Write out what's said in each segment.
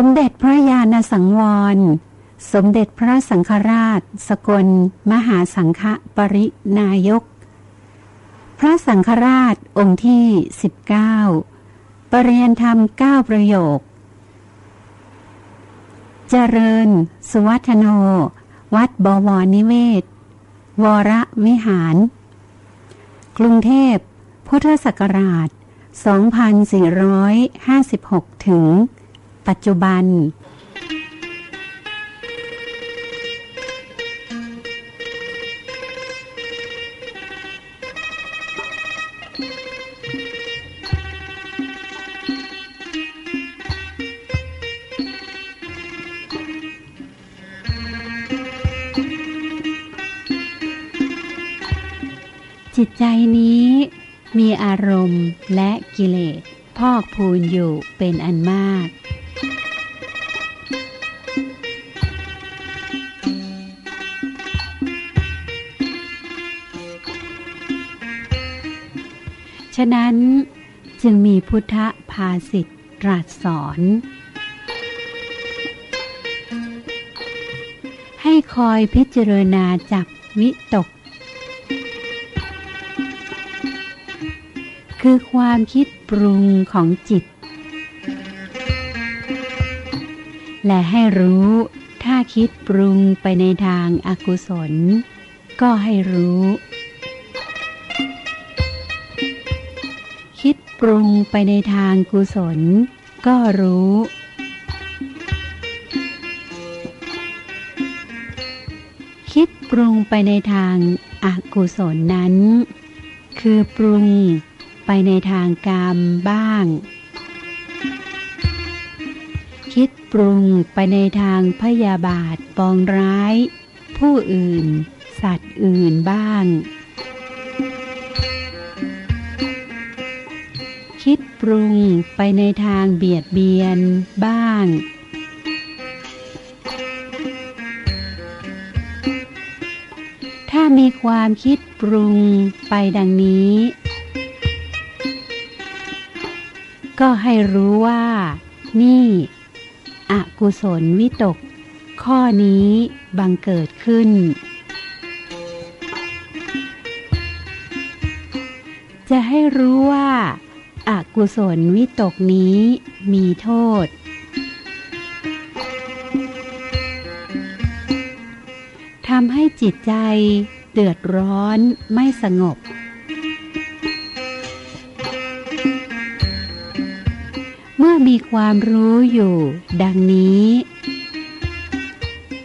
สมเด็จพระญาณสังวร สมเด็จพระสังฆราช สกล มหาสังฆปรินายก พระสังฆราชองค์ที่ 19 ปรริยนธรรม 9 ประโยค เจริญ สุวัฒโน วัดบวรนิเวศ วรวิหาร กรุงเทพ พุทธศักราช 2456 ถึง ปัจจุบัน จิตใจนี้มีอารมณ์และกิเลสพอกพูนอยู่เป็นอันมาก ฉะนั้นจึงมีพุทธภาษิตตรัสสอน ให้คอยพิจารณาจับวิตก คือความคิดปรุงของจิต และให้รู้ถ้าคิดปรุงไปในทางอากุศล ก็ให้รู้ ปรุงไปในทางกุศล ก็รู้ คิดปรุงไปในทางอากุศลนั้น คือปรุงไปในทางกรรมบ้าง คิดปรุงไปในทางพยาบาทปองร้าย ผู้อื่น สัตว์อื่นบ้าง คิดปรุงไปในทางเบียดเบียนบ้าง ถ้ามีความคิดปรุงไปดังนี้ ก็ให้รู้ว่า นี่อกุศลวิตก ข้อนี้บังเกิดขึ้นจะให้รู้ว่าอา กุศลวิตกนี้มีโทษ ทำให้จิตใจเดือดร้อนไม่สงบ เมื่อมีความรู้อยู่ ดังนี้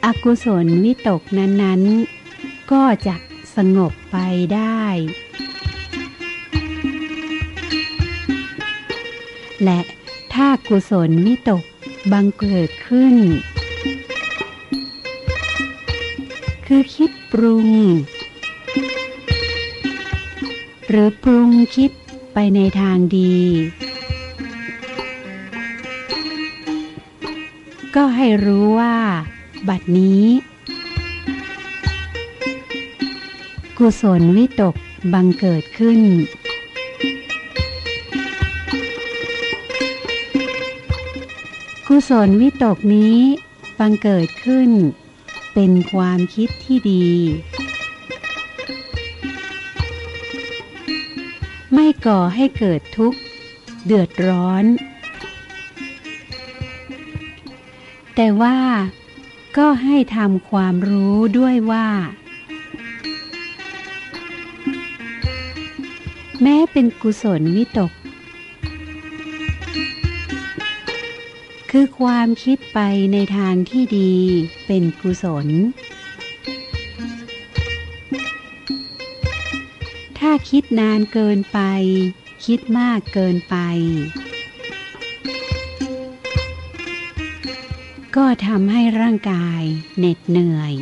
อกุศลวิตกนั้น ๆ ก็จะสงบไปได้ และถ้ากุศลวิตกบังเกิดขึ้น คือคิดปรุง หรือปรุงคิดไปในทางดี ก็ให้รู้ว่า บัดนี้ กุศลวิตกบังเกิดขึ้น กุศลวิตกนี้บังเกิดขึ้น เป็นความคิดที่ดี ไม่ก่อให้เกิดทุกข์ เดือดร้อน แต่ว่าก็ให้ทำความรู้ด้วยว่า แม้เป็นกุศลวิตก คือความคิดไปในทางที่ดีเป็นกุศล ถ้าคิดนานเกินไป คิดมากเกินไป ก็ทำให้ร่างกายเหน็ดเหนื่อย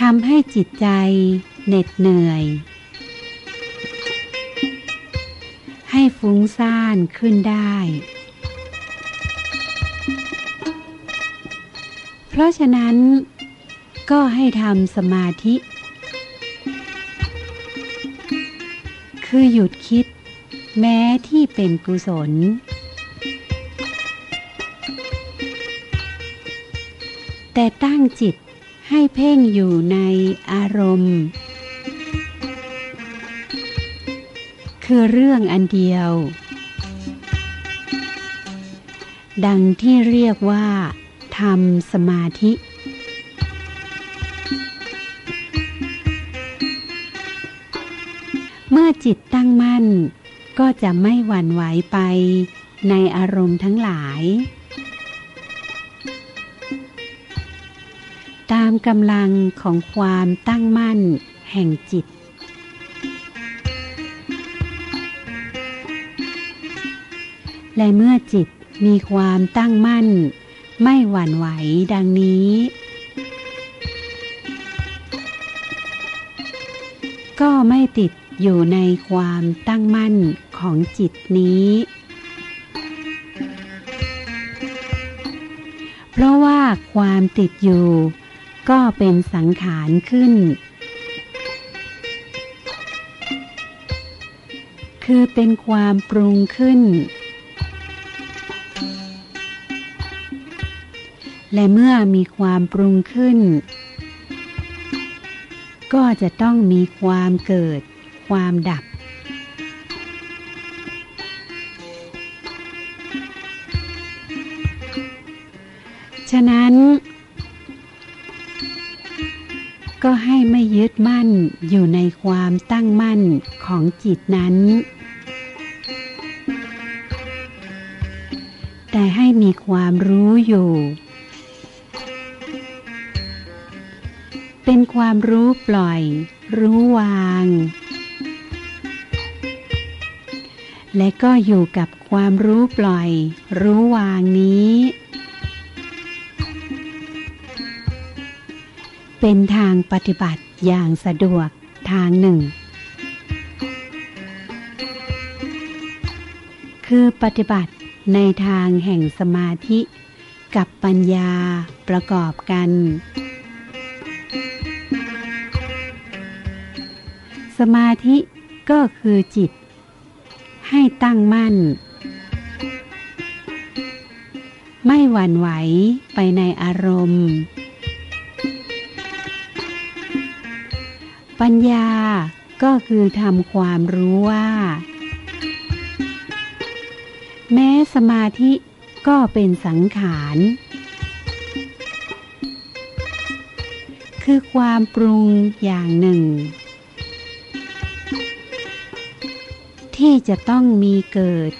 ทำให้จิตใจเหน็ดเหนื่อย ให้ฟุ้งซ่านขึ้นได้ เพราะฉะนั้น ก็ให้ทำสมาธิ คือหยุดคิด แม้ที่เป็นกุศล แต่ตั้งจิตให้เพ่งอยู่ในอารมณ์ คือเรื่องอันเดียว ดังที่เรียกว่าทำสมาธิ เมื่อจิตตั้งมั่น ก็จะไม่หวั่นไหวไปในอารมณ์ทั้งหลาย ตามกำลังของความตั้งมั่นแห่งจิต และเมื่อจิตมีความตั้งมั่น ไม่หวั่นไหวดังนี้ ก็ไม่ติดอยู่ในความตั้งมั่นของจิตนี้ เพราะว่าความติดอยู่ ก็เป็นสังขารขึ้น คือเป็นความปรุงขึ้น และเมื่อมีความปรุงขึ้น ก็จะต้องมีความเกิด ความดับ ฉะนั้น ก็ให้ไม่ยึดมั่นอยู่ในความตั้งมั่นของจิตนั้นแต่ให้มีความรู้อยู่ เป็นความรู้ปล่อย รู้วาง และก็อยู่กับความรู้ปล่อย รู้วางนี้ เป็นทางปฏิบัติอย่างสะดวกทางหนึ่ง คือปฏิบัติในทางแห่งสมาธิ กับปัญญาประกอบกัน มาธิก็คือจิต ให้ตั้งมั่น ไม่หวั่นไหวไปในอารมณ์ ปัญญาก็คือทำความรู้ว่า แม้สมาธิก็เป็นสังขาร คือความปรุงอย่างหนึ่ง ที่จะต้องมีเกิด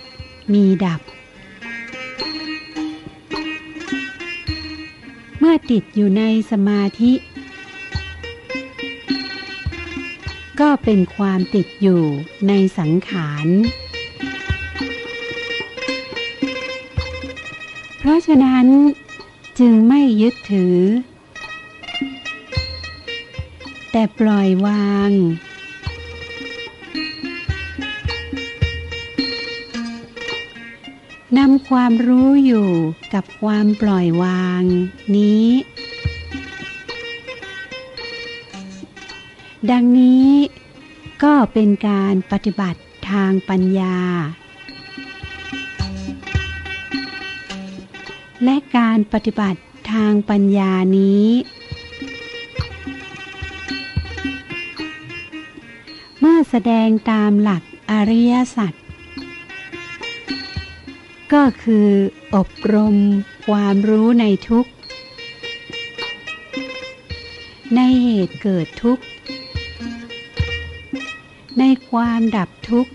มีดับ เมื่อติดอยู่ในสมาธิ ก็เป็นความติดอยู่ในสังขาร เพราะฉะนั้นจึงไม่ยึดถือ แต่ปล่อยวาง นำความรู้อยู่กับความปล่อยวาง นี้ ดังนี้ก็เป็นการปฏิบัติทางปัญญา และการปฏิบัติทางปัญญานี้ เมื่อแสดงตามหลักอริยสัจ ก็คืออบรมความรู้ในทุกข์ ในเหตุเกิดทุกข์ ในความดับทุกข์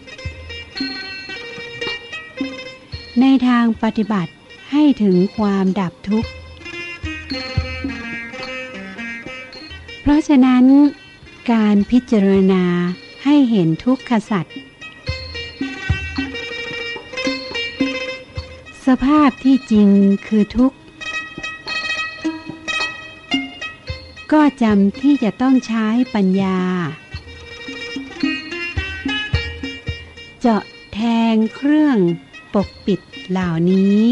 ในทางปฏิบัติให้ถึงความดับทุกข์ เพราะฉะนั้นการพิจารณาให้เห็นทุกขสัตว์ สภาพที่จริงคือทุกข์ ก็จำที่จะต้องใช้ปัญญา เจาะแทงเครื่องปกปิดเหล่านี้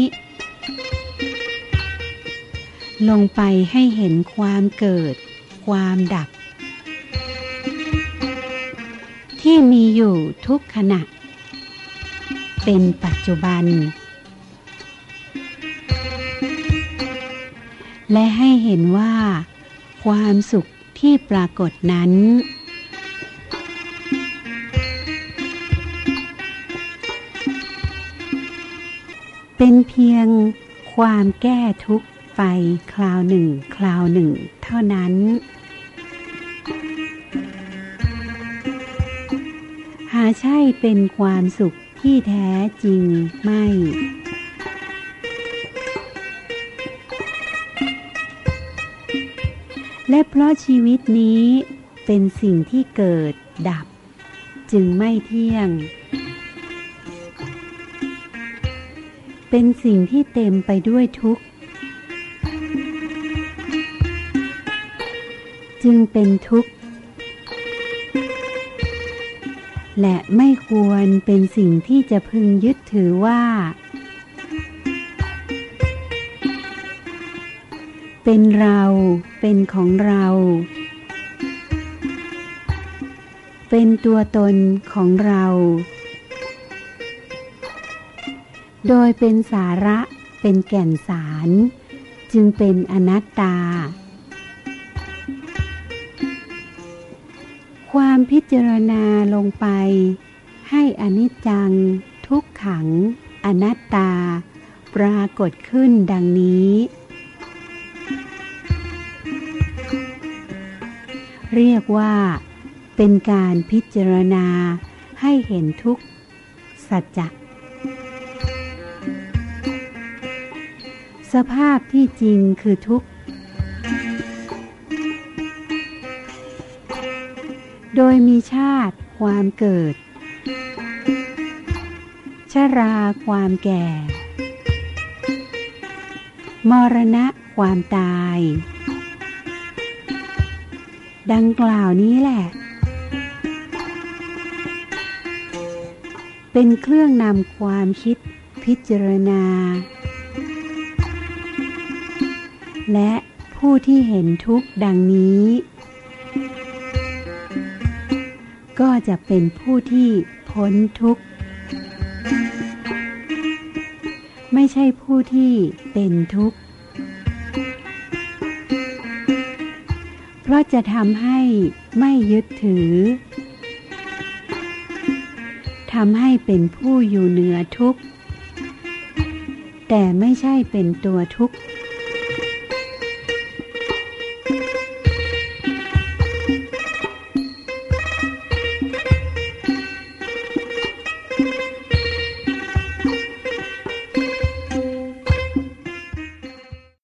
ลงไปให้เห็นความเกิด ความดับ ที่มีอยู่ทุกขณะ เป็นปัจจุบัน และให้เห็นว่า ความสุขที่ปรากฏนั้น เป็นเพียงความแก้ทุกข์ไปคราวหนึ่งคราวหนึ่งเท่านั้น หาใช่เป็นความสุขที่แท้จริงไม่ และเพราะชีวิตนี้เป็นสิ่งที่เกิดดับ จึงไม่เที่ยง เป็นสิ่งที่เต็มไปด้วยทุกข์ จึงเป็นทุกข์ และไม่ควรเป็นสิ่งที่จะพึงยึดถือว่า เป็นเรา เป็นของเรา เป็นตัวตนของเรา โดยเป็นสาระเป็นแก่นสาร จึงเป็นอนัตตา ความพิจารณาลงไป ให้อนิจจัง ทุกขัง อนัตตา ปรากฏขึ้นดังนี้ เรียกว่า เป็นการพิจารณาให้เห็นทุกสัจจะสภาพที่จริงคือทุกข์ โดยมีชาติความเกิด ชราความแก่ มรณะความตาย ดังกล่าวนี้แหละ เป็นเครื่องนำความคิดพิจารณา และผู้ที่เห็นทุกข์ดังนี้ ก็จะเป็นผู้ที่พ้นทุกข์ ไม่ใช่ผู้ที่เป็นทุกข์ เพราะจะทำให้ไม่ยึดถือทำให้เป็นผู้อยู่เหนือทุกข์ แต่ไม่ใช่เป็นตัวทุกข์